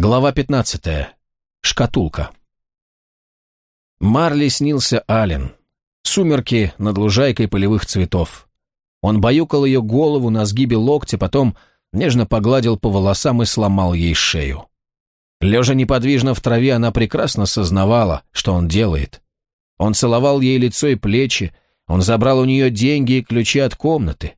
Глава 15. Шкатулка. Марли снился Ален. Сумерки над лужайкой полевых цветов. Он баюкал ее голову на сгибе локтя, потом нежно погладил по волосам и сломал ей шею. Лежа неподвижно в траве, она прекрасно сознавала, что он делает. Он целовал ей лицо и плечи, он забрал у нее деньги и ключи от комнаты.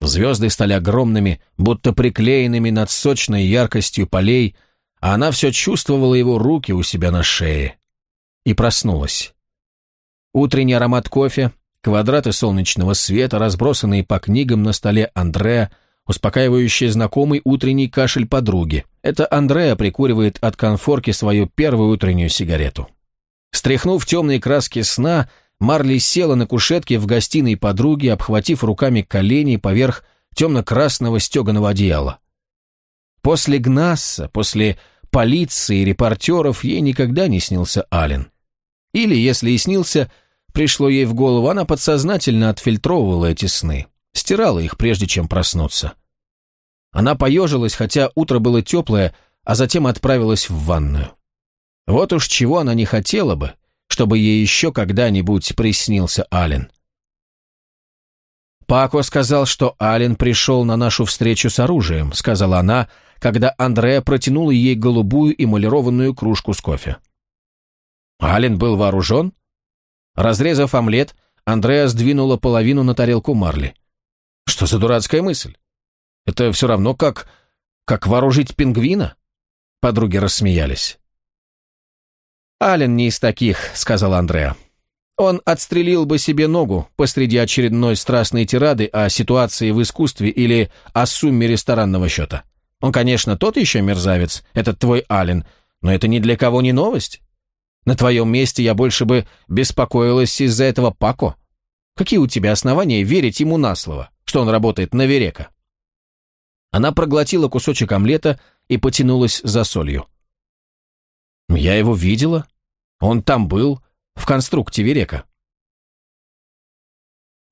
Звезды стали огромными, будто приклеенными над сочной яркостью полей, а она все чувствовала его руки у себя на шее. И проснулась. Утренний аромат кофе, квадраты солнечного света, разбросанные по книгам на столе Андреа, успокаивающий знакомый утренний кашель подруги. Это Андреа прикуривает от конфорки свою первую утреннюю сигарету. Стряхнув темные краски сна, Марли села на кушетке в гостиной подруги, обхватив руками колени поверх темно-красного стеганого одеяла. После Гнасса, после полиции и репортеров ей никогда не снился Ален. Или, если и снился, пришло ей в голову, она подсознательно отфильтровывала эти сны, стирала их, прежде чем проснуться. Она поежилась, хотя утро было теплое, а затем отправилась в ванную. Вот уж чего она не хотела бы, чтобы ей еще когда-нибудь приснился Ален. «Пако сказал, что Ален пришел на нашу встречу с оружием», — сказала она, когда Андреа протянула ей голубую эмалированную кружку с кофе. Ален был вооружен? Разрезав омлет, Андреа сдвинула половину на тарелку Марли. Что за дурацкая мысль? Это все равно как... как вооружить пингвина? Подруги рассмеялись. «Ален не из таких», — сказал Андреа. Он отстрелил бы себе ногу посреди очередной страстной тирады о ситуации в искусстве или о сумме ресторанного счета. Он, конечно, тот еще мерзавец, этот твой Ален, но это ни для кого не новость. На твоем месте я больше бы беспокоилась из-за этого Пако. Какие у тебя основания верить ему на слово, что он работает на Верека?» Она проглотила кусочек омлета и потянулась за солью. «Я его видела. Он там был, в конструкте Верека».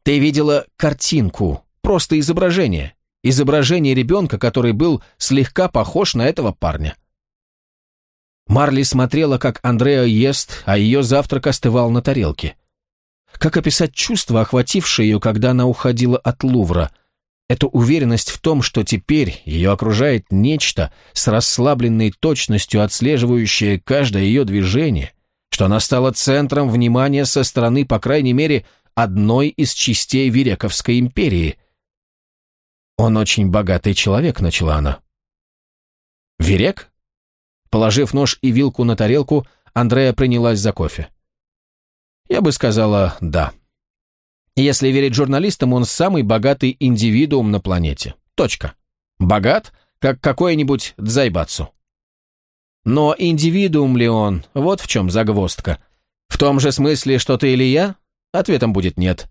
«Ты видела картинку, просто изображение изображение ребенка, который был слегка похож на этого парня. Марли смотрела, как Андреа ест, а ее завтрак остывал на тарелке. Как описать чувство, охватившее ее, когда она уходила от Лувра? Эту уверенность в том, что теперь ее окружает нечто с расслабленной точностью, отслеживающее каждое ее движение, что она стала центром внимания со стороны, по крайней мере, одной из частей Верековской империи – «Он очень богатый человек», — начала она. «Верек?» Положив нож и вилку на тарелку, Андрея принялась за кофе. «Я бы сказала, да. Если верить журналистам, он самый богатый индивидуум на планете. Точка. Богат, как какой-нибудь дзайбацу. Но индивидуум ли он, вот в чем загвоздка. В том же смысле, что ты или я? Ответом будет нет.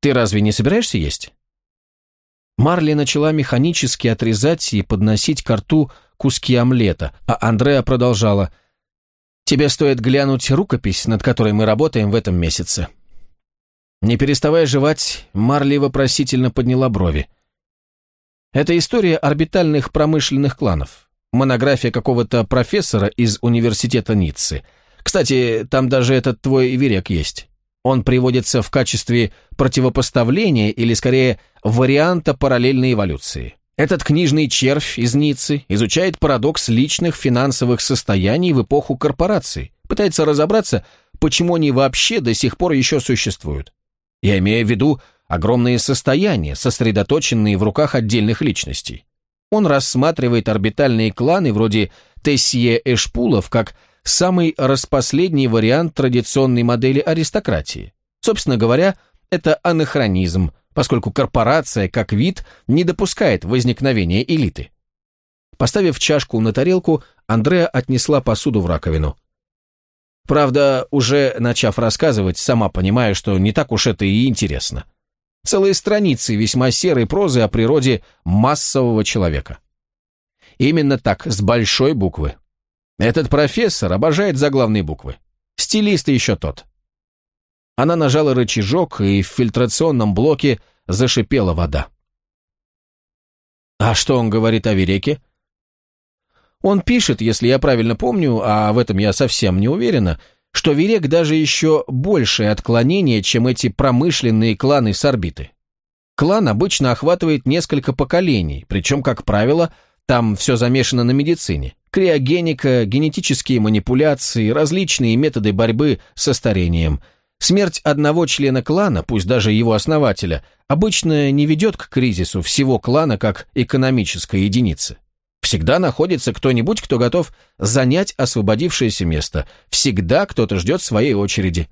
Ты разве не собираешься есть?» Марли начала механически отрезать и подносить к рту куски омлета, а Андреа продолжала. «Тебе стоит глянуть рукопись, над которой мы работаем в этом месяце». Не переставая жевать, Марли вопросительно подняла брови. «Это история орбитальных промышленных кланов. Монография какого-то профессора из университета Ниццы. Кстати, там даже этот твой Верек есть. Он приводится в качестве противопоставления или, скорее, варианта параллельной эволюции. Этот книжный червь из Ниццы изучает парадокс личных финансовых состояний в эпоху корпораций, пытается разобраться, почему они вообще до сих пор еще существуют. Я имею в виду огромные состояния, сосредоточенные в руках отдельных личностей. Он рассматривает орбитальные кланы вроде Тессие Эшпулов как самый распоследний вариант традиционной модели аристократии. Собственно говоря, это анахронизм, поскольку корпорация, как вид, не допускает возникновения элиты. Поставив чашку на тарелку, Андреа отнесла посуду в раковину. Правда, уже начав рассказывать, сама понимая, что не так уж это и интересно. Целые страницы весьма серой прозы о природе массового человека. Именно так, с большой буквы. Этот профессор обожает заглавные буквы. Стилист еще тот. Она нажала рычажок, и в фильтрационном блоке зашипела вода. «А что он говорит о Вереке?» Он пишет, если я правильно помню, а в этом я совсем не уверена, что Верек даже еще большее отклонение, чем эти промышленные кланы с орбиты. Клан обычно охватывает несколько поколений, причем, как правило, там все замешано на медицине. Криогеника, генетические манипуляции, различные методы борьбы со старением. Смерть одного члена клана, пусть даже его основателя, обычно не ведет к кризису всего клана как экономической единицы. Всегда находится кто-нибудь, кто готов занять освободившееся место. Всегда кто-то ждет своей очереди.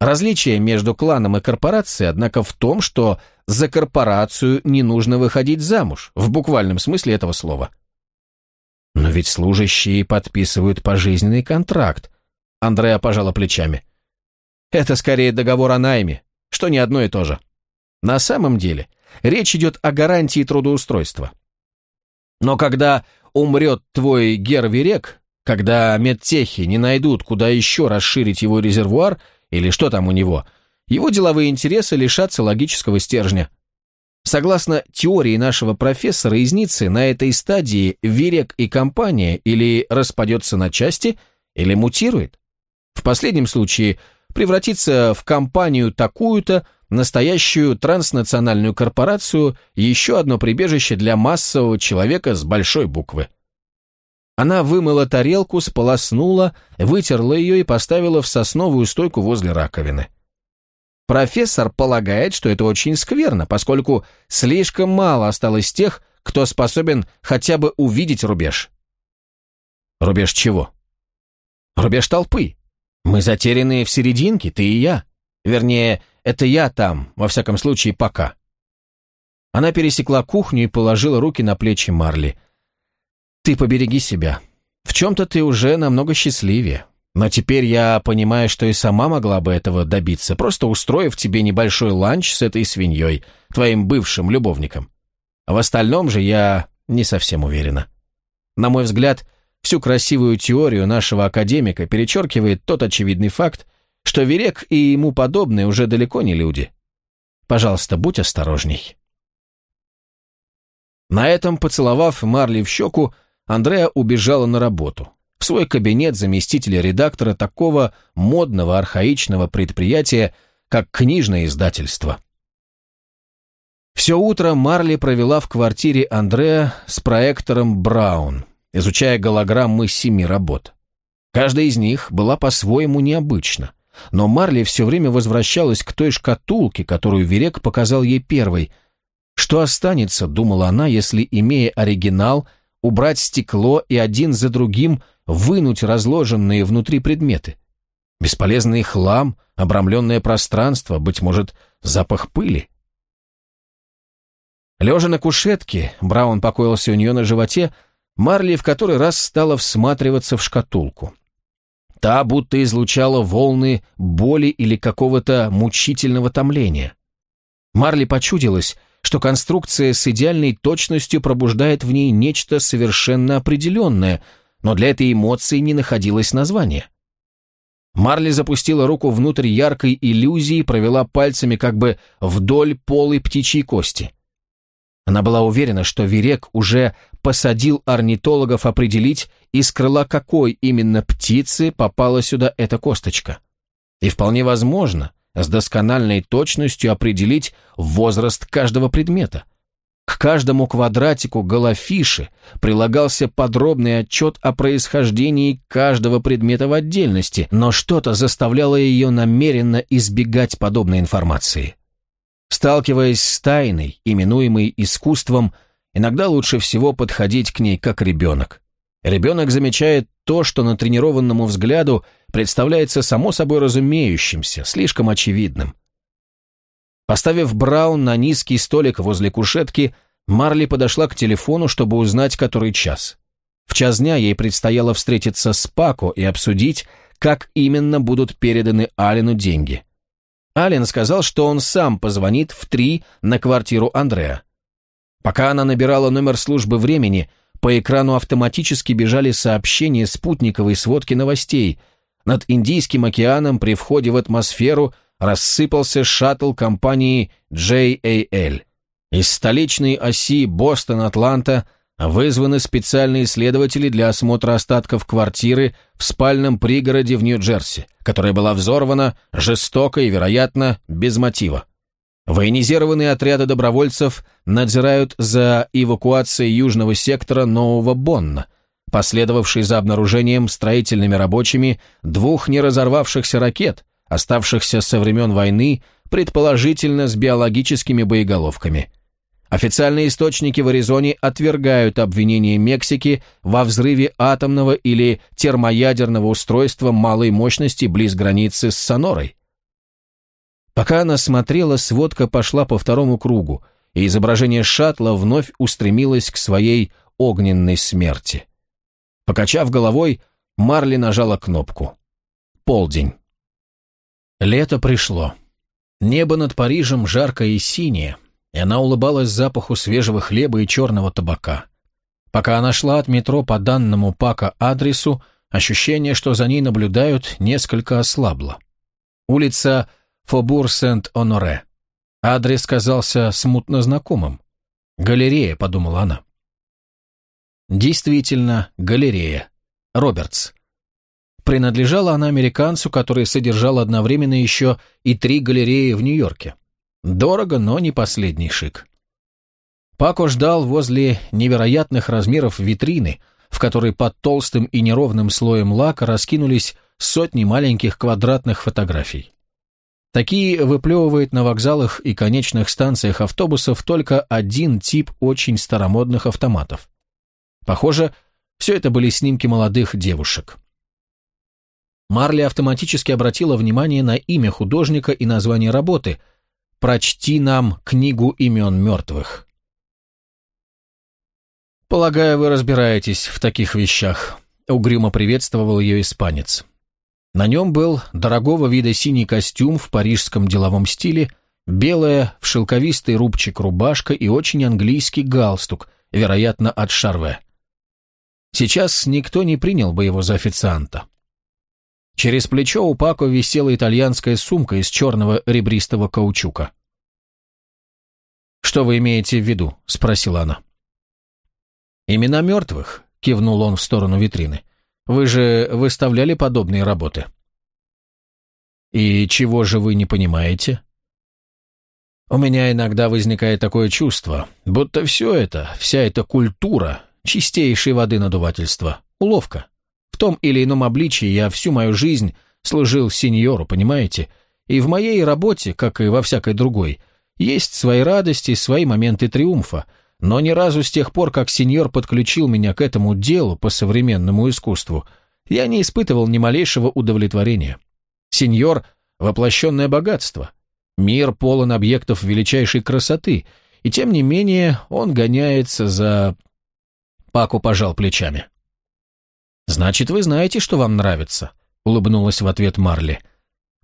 Различие между кланом и корпорацией, однако, в том, что за корпорацию не нужно выходить замуж, в буквальном смысле этого слова. Но ведь служащие подписывают пожизненный контракт. Андреа пожала плечами. Это скорее договор о найме, что не одно и то же. На самом деле, речь идет о гарантии трудоустройства. Но когда умрет твой Гервирек, когда медтехи не найдут, куда еще расширить его резервуар, или что там у него, его деловые интересы лишатся логического стержня. Согласно теории нашего профессора из Ниццы, на этой стадии Вирек и компания или распадется на части, или мутирует. В последнем случае превратится в компанию такую-то, настоящую транснациональную корпорацию, еще одно прибежище для массового человека с большой буквы. Она вымыла тарелку, сполоснула, вытерла ее и поставила в сосновую стойку возле раковины. Профессор полагает, что это очень скверно, поскольку слишком мало осталось тех, кто способен хотя бы увидеть рубеж. Рубеж чего? Рубеж толпы. Мы затерянные в серединке, ты и я. Вернее, это я там, во всяком случае, пока. Она пересекла кухню и положила руки на плечи Марли – ты побереги себя. В чем-то ты уже намного счастливее. Но теперь я понимаю, что и сама могла бы этого добиться, просто устроив тебе небольшой ланч с этой свиньей, твоим бывшим любовником. А в остальном же я не совсем уверена. На мой взгляд, всю красивую теорию нашего академика перечеркивает тот очевидный факт, что Верек и ему подобные уже далеко не люди. Пожалуйста, будь осторожней. На этом, поцеловав Марли в щеку, Андреа убежала на работу, в свой кабинет заместителя редактора такого модного архаичного предприятия, как книжное издательство. Все утро Марли провела в квартире Андреа с проектором Браун, изучая голограммы семи работ. Каждая из них была по-своему необычна, но Марли все время возвращалась к той шкатулке, которую Верек показал ей первой. Что останется, думала она, если, имея оригинал, убрать стекло и один за другим вынуть разложенные внутри предметы. Бесполезный хлам, обрамленное пространство, быть может, запах пыли. Лежа на кушетке, Браун покоился у нее на животе, Марли в который раз стала всматриваться в шкатулку. Та будто излучала волны боли или какого-то мучительного томления. Марли почудилась, что конструкция с идеальной точностью пробуждает в ней нечто совершенно определенное, но для этой эмоции не находилось названия. Марли запустила руку внутрь яркой иллюзии и провела пальцами как бы вдоль полой птичьей кости. Она была уверена, что Верек уже посадил орнитологов определить, из крыла какой именно птицы попала сюда эта косточка. И вполне возможно, с доскональной точностью определить возраст каждого предмета. К каждому квадратику голофиши прилагался подробный отчет о происхождении каждого предмета в отдельности, но что-то заставляло ее намеренно избегать подобной информации. Сталкиваясь с тайной, именуемой искусством, иногда лучше всего подходить к ней как ребенок. Ребенок замечает то, что натренированному взгляду представляется само собой разумеющимся, слишком очевидным. Поставив Браун на низкий столик возле кушетки, Марли подошла к телефону, чтобы узнать, который час. В час дня ей предстояло встретиться с Пако и обсудить, как именно будут переданы Аллену деньги. Аллен сказал, что он сам позвонит в три на квартиру Андреа. Пока она набирала номер службы времени, по экрану автоматически бежали сообщения спутниковой сводки новостей. Над Индийским океаном при входе в атмосферу рассыпался шаттл компании JAL. Из столичной оси Бостон-Атланта Вызваны специальные следователи для осмотра остатков квартиры в спальном пригороде в Нью-Джерси, которая была взорвана жестоко и, вероятно, без мотива. Военизированные отряды добровольцев надзирают за эвакуацией южного сектора Нового Бонна, последовавшей за обнаружением строительными рабочими двух неразорвавшихся ракет, оставшихся со времен войны, предположительно с биологическими боеголовками – Официальные источники в Аризоне отвергают обвинение Мексики во взрыве атомного или термоядерного устройства малой мощности близ границы с Сонорой. Пока она смотрела, сводка пошла по второму кругу, и изображение шаттла вновь устремилось к своей огненной смерти. Покачав головой, Марли нажала кнопку. Полдень. Лето пришло. Небо над Парижем жаркое и синее, и она улыбалась запаху свежего хлеба и черного табака. Пока она шла от метро по данному Пака адресу, ощущение, что за ней наблюдают, несколько ослабло. Улица Фобур-Сент-Оноре. Адрес казался смутно знакомым. «Галерея», — подумала она. Действительно, галерея. Робертс. Принадлежала она американцу, который содержал одновременно еще и три галереи в Нью-Йорке. Дорого, но не последний шик. Пако ждал возле невероятных размеров витрины, в которой под толстым и неровным слоем лака раскинулись сотни маленьких квадратных фотографий. Такие выплевывает на вокзалах и конечных станциях автобусов только один тип очень старомодных автоматов. Похоже, все это были снимки молодых девушек. Марли автоматически обратила внимание на имя художника и название работы – прочти нам книгу имен мертвых. «Полагаю, вы разбираетесь в таких вещах», — угрюмо приветствовал ее испанец. На нем был дорогого вида синий костюм в парижском деловом стиле, белая в шелковистый рубчик рубашка и очень английский галстук, вероятно, от Шарве. Сейчас никто не принял бы его за официанта. Через плечо у Пако висела итальянская сумка из черного ребристого каучука. «Что вы имеете в виду?» – спросила она. «Имена мертвых», – кивнул он в сторону витрины. «Вы же выставляли подобные работы». «И чего же вы не понимаете?» «У меня иногда возникает такое чувство, будто все это, вся эта культура, чистейшей воды надувательства, уловка. Том или ином обличии я всю мою жизнь служил сеньору, понимаете? И в моей работе, как и во всякой другой, есть свои радости, свои моменты триумфа, но ни разу с тех пор, как сеньор подключил меня к этому делу по современному искусству, я не испытывал ни малейшего удовлетворения. Сеньор — воплощенное богатство. Мир полон объектов величайшей красоты, и тем не менее он гоняется за... Паку пожал плечами. «Значит, вы знаете, что вам нравится», — улыбнулась в ответ Марли.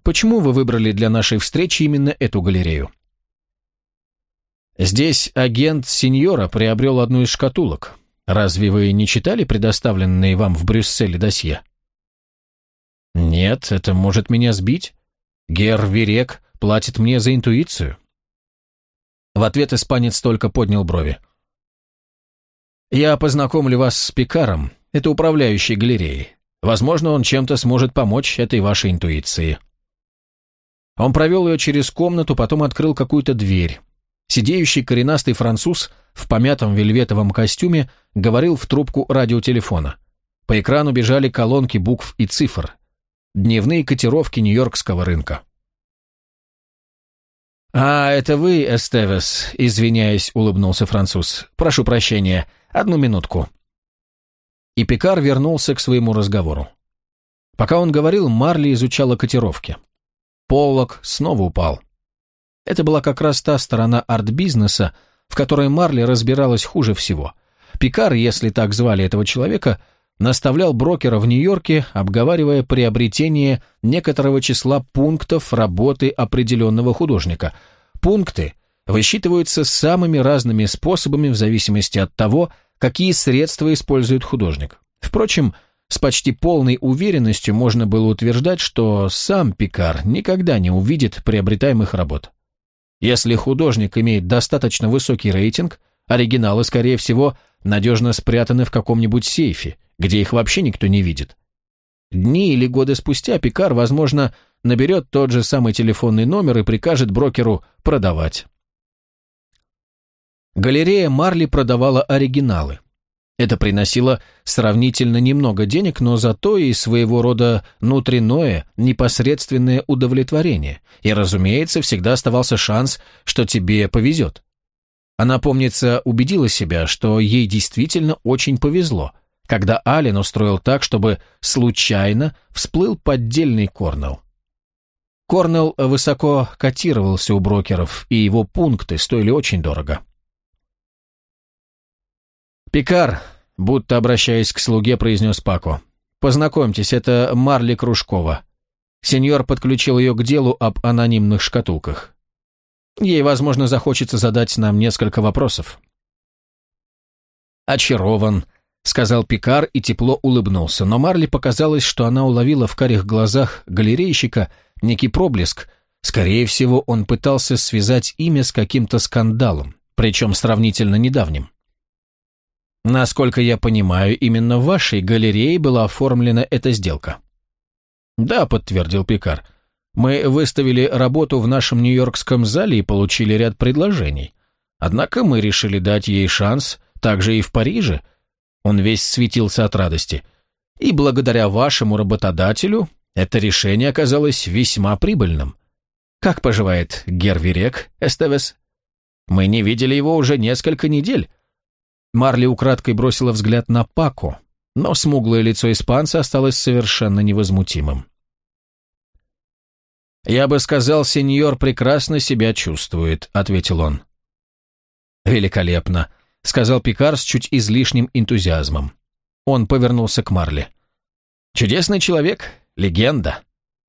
«Почему вы выбрали для нашей встречи именно эту галерею?» «Здесь агент сеньора приобрел одну из шкатулок. Разве вы не читали предоставленные вам в Брюсселе досье?» «Нет, это может меня сбить. Гер Верек платит мне за интуицию». В ответ испанец только поднял брови. «Я познакомлю вас с Пикаром, это управляющий галереей. Возможно, он чем-то сможет помочь этой вашей интуиции. Он провел ее через комнату, потом открыл какую-то дверь. Сидеющий коренастый француз в помятом вельветовом костюме говорил в трубку радиотелефона. По экрану бежали колонки букв и цифр. Дневные котировки нью-йоркского рынка. «А, это вы, Эстевес?» – извиняясь, улыбнулся француз. «Прошу прощения. Одну минутку». И Пикар вернулся к своему разговору. Пока он говорил, Марли изучала котировки. Поллок снова упал. Это была как раз та сторона арт-бизнеса, в которой Марли разбиралась хуже всего. Пикар, если так звали этого человека, наставлял брокера в Нью-Йорке, обговаривая приобретение некоторого числа пунктов работы определенного художника. Пункты высчитываются самыми разными способами в зависимости от того, какие средства использует художник. Впрочем, с почти полной уверенностью можно было утверждать, что сам Пикар никогда не увидит приобретаемых работ. Если художник имеет достаточно высокий рейтинг, Оригиналы, скорее всего, надежно спрятаны в каком-нибудь сейфе, где их вообще никто не видит. Дни или годы спустя Пикар, возможно, наберет тот же самый телефонный номер и прикажет брокеру продавать. Галерея Марли продавала оригиналы. Это приносило сравнительно немного денег, но зато и своего рода внутреннее, непосредственное удовлетворение. И, разумеется, всегда оставался шанс, что тебе повезет. Она, помнится, убедила себя, что ей действительно очень повезло, когда Ален устроил так, чтобы случайно всплыл поддельный Корнелл. Корнелл высоко котировался у брокеров, и его пункты стоили очень дорого. «Пикар», будто обращаясь к слуге, произнес Пако. «Познакомьтесь, это Марли Кружкова». Сеньор подключил ее к делу об анонимных шкатулках. Ей, возможно, захочется задать нам несколько вопросов. «Очарован», — сказал Пикар и тепло улыбнулся, но Марли показалось, что она уловила в карих глазах галерейщика некий проблеск. Скорее всего, он пытался связать имя с каким-то скандалом, причем сравнительно недавним. Насколько я понимаю, именно в вашей галерее была оформлена эта сделка. Да, подтвердил Пикар. Мы выставили работу в нашем нью-йоркском зале и получили ряд предложений. Однако мы решили дать ей шанс также и в Париже. Он весь светился от радости. И благодаря вашему работодателю это решение оказалось весьма прибыльным. Как поживает Гервирек, Эстевес? Мы не видели его уже несколько недель. Марли украдкой бросила взгляд на Пако, но смуглое лицо испанца осталось совершенно невозмутимым. «Я бы сказал, сеньор прекрасно себя чувствует», — ответил он. «Великолепно», — сказал Пикар с чуть излишним энтузиазмом. Он повернулся к Марли. «Чудесный человек, легенда,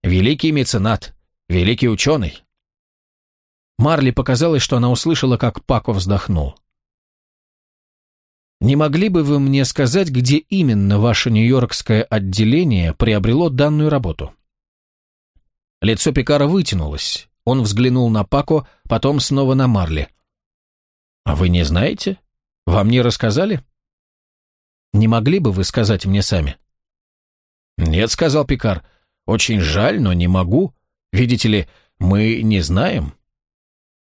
великий меценат, великий ученый». Марли показалось, что она услышала, как Пако вздохнул. «Не могли бы вы мне сказать, где именно ваше нью-йоркское отделение приобрело данную работу?» Лицо Пикара вытянулось. Он взглянул на Пако, потом снова на Марли. «А вы не знаете? Вам не рассказали?» «Не могли бы вы сказать мне сами?» «Нет», — сказал Пикар. «Очень жаль, но не могу. Видите ли, мы не знаем».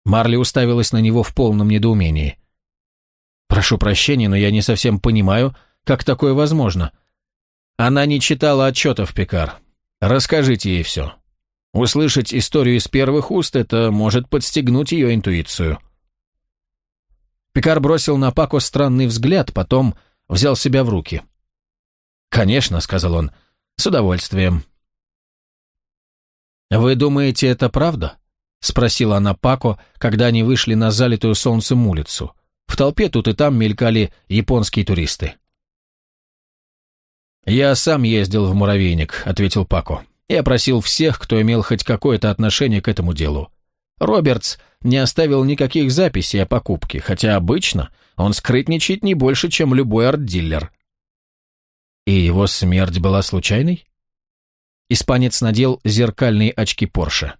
Марли уставилась на него в полном недоумении. «Прошу прощения, но я не совсем понимаю, как такое возможно». Она не читала отчетов, Пикар. Расскажите ей все. Услышать историю из первых уст – это может подстегнуть ее интуицию. Пикар бросил на Пако странный взгляд, потом взял себя в руки. «Конечно», — сказал он, — «с удовольствием». «Вы думаете, это правда?» — спросила она Пако, когда они вышли на залитую солнцем улицу. В толпе тут и там мелькали японские туристы. «Я сам ездил в муравейник», — ответил Пако. Я просил всех, кто имел хоть какое-то отношение к этому делу. Робертс не оставил никаких записей о покупке, хотя обычно он скрытничает не больше, чем любой арт-диллер. И его смерть была случайной? Испанец надел зеркальные очки Порше.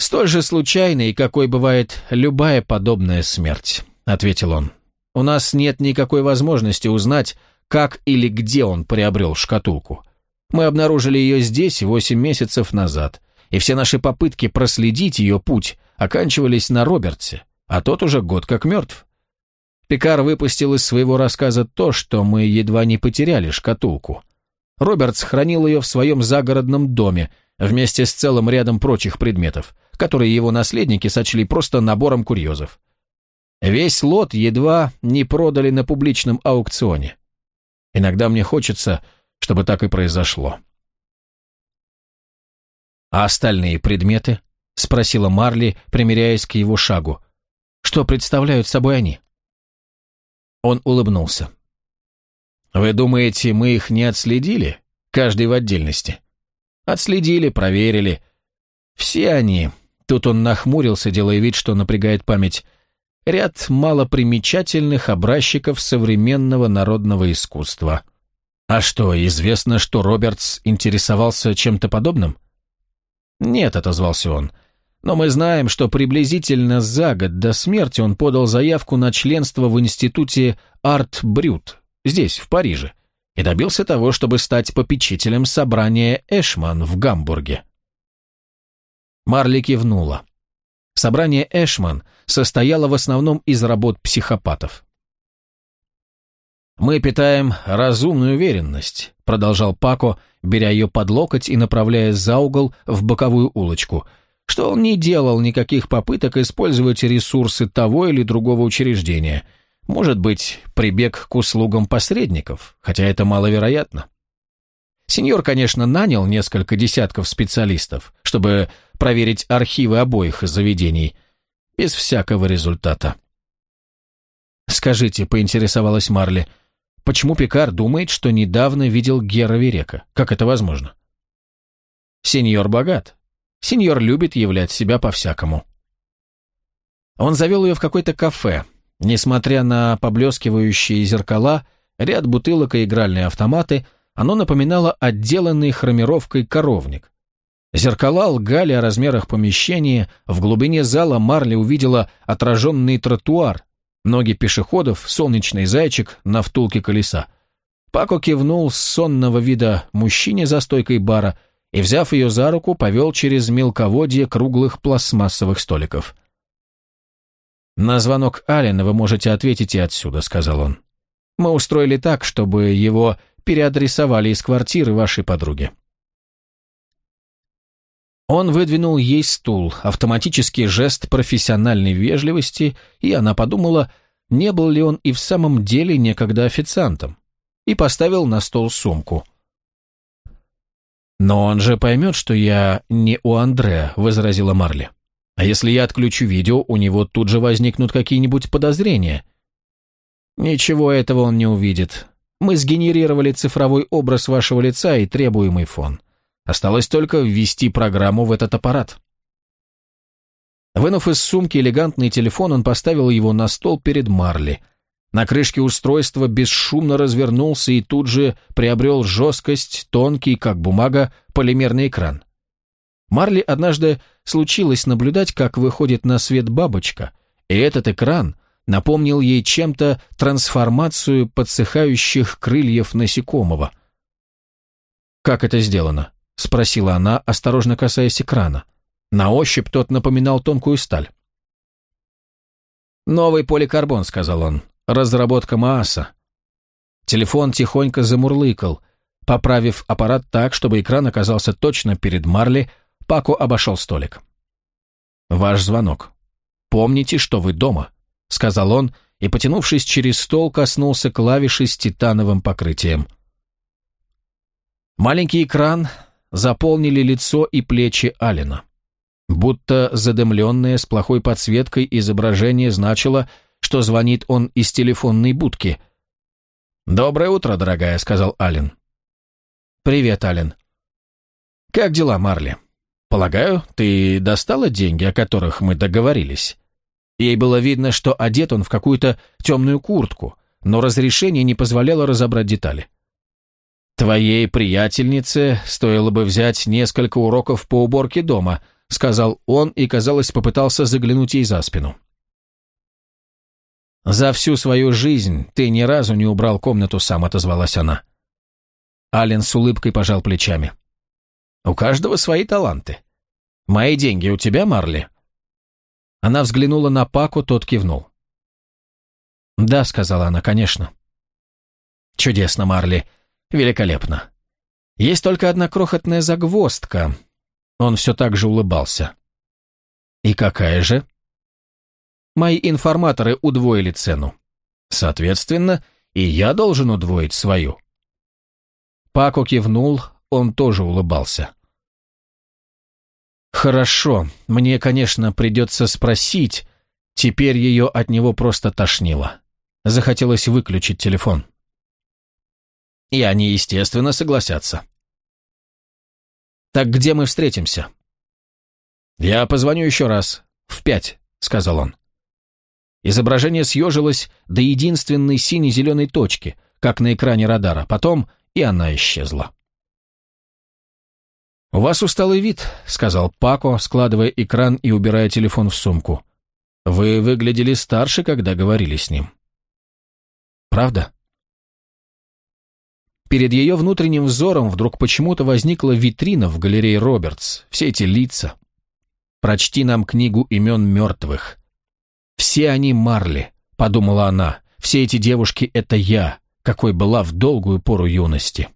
«Столь же случайной, какой бывает любая подобная смерть», — ответил он. «У нас нет никакой возможности узнать, как или где он приобрел шкатулку. Мы обнаружили ее здесь восемь месяцев назад, и все наши попытки проследить ее путь оканчивались на Робертсе, а тот уже год как мертв. Пикар выпустил из своего рассказа то, что мы едва не потеряли шкатулку. Робертс хранил ее в своем загородном доме вместе с целым рядом прочих предметов, которые его наследники сочли просто набором курьезов. Весь лот едва не продали на публичном аукционе. Иногда мне хочется, чтобы так и произошло. «А остальные предметы?» — спросила Марли, примиряясь к его шагу. «Что представляют собой они?» Он улыбнулся. «Вы думаете, мы их не отследили? Каждый в отдельности?» «Отследили, проверили. Все они...» Тут он нахмурился, делая вид, что напрягает память. «Ряд малопримечательных образчиков современного народного искусства. А что, известно, что Робертс интересовался чем-то подобным? Нет, отозвался он. Но мы знаем, что приблизительно за год до смерти он подал заявку на членство в институте Арт Брют, здесь, в Париже, и добился того, чтобы стать попечителем собрания Эшман в Гамбурге. Марли кивнула. Собрание Эшман состояло в основном из работ психопатов. «Мы питаем разумную уверенность», — продолжал Пако, беря ее под локоть и направляя за угол в боковую улочку, что он не делал никаких попыток использовать ресурсы того или другого учреждения. Может быть, прибег к услугам посредников, хотя это маловероятно. Сеньор, конечно, нанял несколько десятков специалистов, чтобы проверить архивы обоих заведений, без всякого результата. «Скажите», — поинтересовалась Марли, — «почему Пикар думает, что недавно видел Гера Верека? Как это возможно?» «Сеньор богат. Сеньор любит являть себя по-всякому». Он завел ее в какое-то кафе. Несмотря на поблескивающие зеркала, ряд бутылок и игральные автоматы — оно напоминало отделанный хромировкой коровник. Зеркала лгали о размерах помещения, в глубине зала Марли увидела отраженный тротуар, ноги пешеходов, солнечный зайчик на втулке колеса. Пако кивнул с сонного вида мужчине за стойкой бара и, взяв ее за руку, повел через мелководье круглых пластмассовых столиков. «На звонок Алина вы можете ответить и отсюда», — сказал он. «Мы устроили так, чтобы его переадресовали из квартиры вашей подруги. Он выдвинул ей стул, автоматический жест профессиональной вежливости, и она подумала, не был ли он и в самом деле некогда официантом, и поставил на стол сумку. «Но он же поймет, что я не у Андреа», — возразила Марли. «А если я отключу видео, у него тут же возникнут какие-нибудь подозрения». «Ничего этого он не увидит. Мы сгенерировали цифровой образ вашего лица и требуемый фон. Осталось только ввести программу в этот аппарат. Вынув из сумки элегантный телефон, он поставил его на стол перед Марли. На крышке устройства бесшумно развернулся и тут же приобрел жесткость, тонкий, как бумага, полимерный экран. Марли однажды случилось наблюдать, как выходит на свет бабочка, и этот экран напомнил ей чем-то трансформацию подсыхающих крыльев насекомого. «Как это сделано?» — спросила она, осторожно касаясь экрана. На ощупь тот напоминал тонкую сталь. «Новый поликарбон», — сказал он. «Разработка Мааса». Телефон тихонько замурлыкал. Поправив аппарат так, чтобы экран оказался точно перед Марли, Пако обошел столик. «Ваш звонок. Помните, что вы дома» сказал он и, потянувшись через стол, коснулся клавиши с титановым покрытием. Маленький экран заполнили лицо и плечи Алина. Будто задымленное с плохой подсветкой изображение значило, что звонит он из телефонной будки. «Доброе утро, дорогая», — сказал Ален. «Привет, Ален». «Как дела, Марли? Полагаю, ты достала деньги, о которых мы договорились?» Ей было видно, что одет он в какую-то темную куртку, но разрешение не позволяло разобрать детали. «Твоей приятельнице стоило бы взять несколько уроков по уборке дома», сказал он и, казалось, попытался заглянуть ей за спину. «За всю свою жизнь ты ни разу не убрал комнату сам», отозвалась она. Ален с улыбкой пожал плечами. «У каждого свои таланты. Мои деньги у тебя, Марли?» Она взглянула на Паку, тот кивнул. «Да», — сказала она, — «конечно». «Чудесно, Марли. Великолепно. Есть только одна крохотная загвоздка». Он все так же улыбался. «И какая же?» «Мои информаторы удвоили цену. Соответственно, и я должен удвоить свою». Пако кивнул, он тоже улыбался. Хорошо, мне, конечно, придется спросить. Теперь ее от него просто тошнило. Захотелось выключить телефон. И они, естественно, согласятся. Так где мы встретимся? Я позвоню еще раз. В пять, сказал он. Изображение съежилось до единственной сине-зеленой точки, как на экране радара. Потом и она исчезла. «У вас усталый вид», — сказал Пако, складывая экран и убирая телефон в сумку. «Вы выглядели старше, когда говорили с ним». «Правда?» Перед ее внутренним взором вдруг почему-то возникла витрина в галерее Робертс. Все эти лица. «Прочти нам книгу имен мертвых». «Все они Марли», — подумала она. «Все эти девушки — это я, какой была в долгую пору юности».